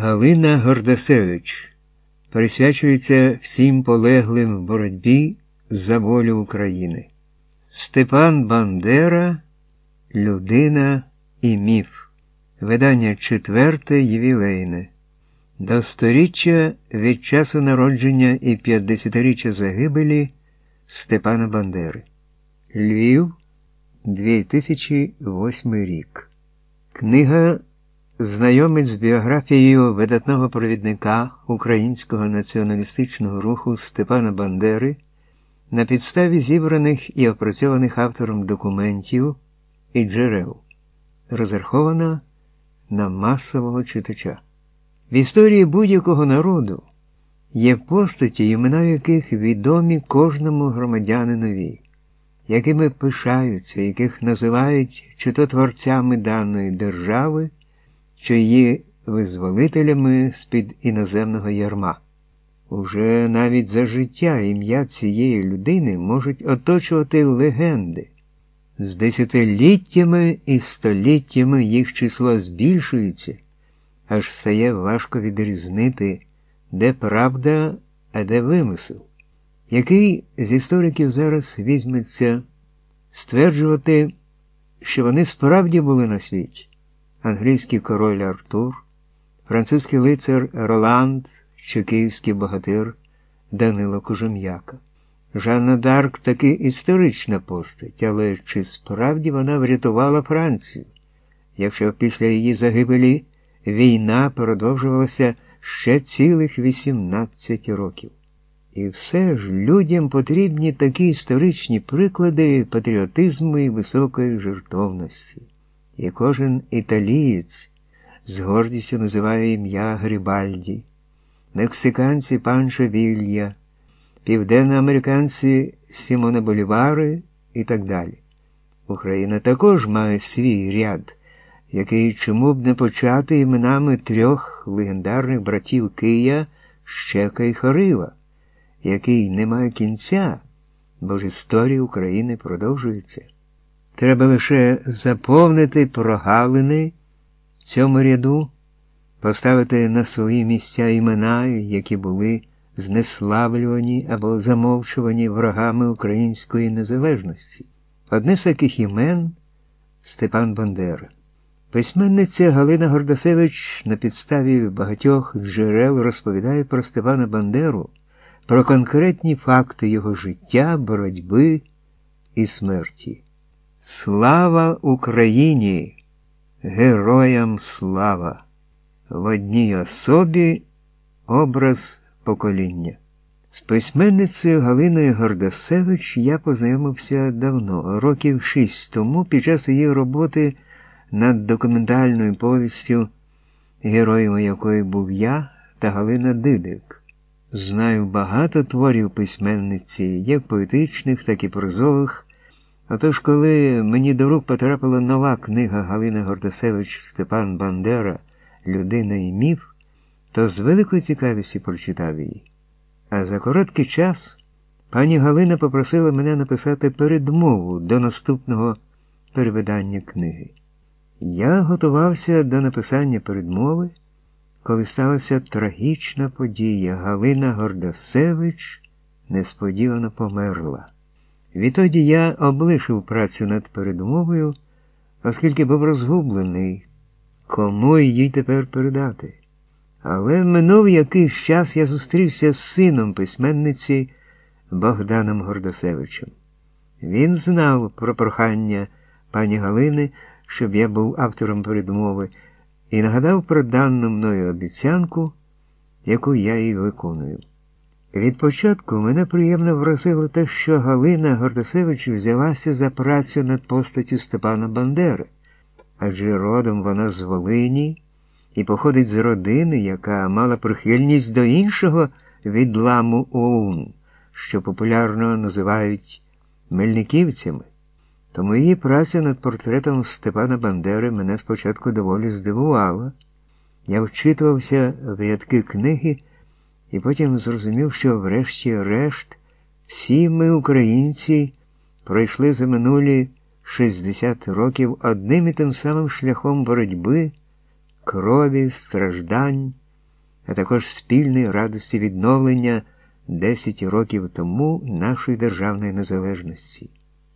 Галина Гордасевич присвячується всім полеглим в боротьбі за волю України. Степан Бандера Людина і міф. Видання четверте ювілейне. До сторіччя від часу народження і 50-річчя загибелі Степана Бандери. Львів, 2008 рік. Книга знайомить з біографією видатного провідника українського націоналістичного руху Степана Бандери на підставі зібраних і опрацьованих автором документів і джерел, розрахована на масового читача. В історії будь-якого народу є постаті, імена яких відомі кожному громадянинові, якими пишаються, яких називають чи то творцями даної держави, чи її визволителями з-під іноземного ярма. Уже навіть за життя ім'я цієї людини можуть оточувати легенди. З десятиліттями і століттями їх число збільшується, аж стає важко відрізнити, де правда, а де вимисел. Який з істориків зараз візьметься стверджувати, що вони справді були на світі? Англійський король Артур, французький лицар Роланд чи київський богатир Данило Кожум'яка. Жанна Дарк таки історична постать, але чи справді вона врятувала Францію, якщо після її загибелі війна продовжувалася ще цілих 18 років? І все ж людям потрібні такі історичні приклади патріотизму і високої жертовності. І кожен італієць з гордістю називає ім'я Грибальді, мексиканці Панчо Вілья південноамериканці Сімона Болівари і так далі. Україна також має свій ряд, який чому б не почати іменами трьох легендарних братів Кия, Щека і Хорива, який не має кінця, бо ж історія України продовжується. Треба лише заповнити прогалини в цьому ряду, поставити на свої місця імена, які були знеславлювані або замовчувані ворогами української незалежності. Одне з таких імен Степан Бандера. Письменниця Галина Гордасевич на підставі багатьох джерел розповідає про Степана Бандеру, про конкретні факти його життя, боротьби і смерті. Слава Україні! Героям слава! В одній особі образ покоління. З письменницею Галиною Гордасевич я познайомився давно, років шість тому, під час її роботи над документальною повістю, героями якої був я та Галина Дидик. Знаю багато творів письменниці, як поетичних, так і прозових. Отож, коли мені до рук потрапила нова книга Галини Гордасевич Степан Бандера Людина і міф то з великою цікавістю прочитав її. А за короткий час пані Галина попросила мене написати передмову до наступного перевидання книги. Я готувався до написання передмови, коли сталася трагічна подія. Галина Гордасевич несподівано померла. Відтоді я облишив працю над передмовою, оскільки був розгублений, кому її тепер передати. Але минув якийсь час я зустрівся з сином письменниці Богданом Гордосевичем. Він знав про прохання пані Галини, щоб я був автором передмови, і нагадав про дану мною обіцянку, яку я їй виконую. Від початку мене приємно вразило те, що Галина Гордосевич взялася за працю над постаттю Степана Бандери, адже родом вона з Волині і походить з родини, яка мала прихильність до іншого відламу ОУН, що популярно називають мельниківцями. Тому її праця над портретом Степана Бандери мене спочатку доволі здивувала. Я вчитувався в рядки книги і потім зрозумів, що, врешті-решт, всі ми, українці, пройшли за минулі 60 років одним і тим самим шляхом боротьби крові, страждань, а також спільної радості відновлення 10 років тому нашої державної незалежності.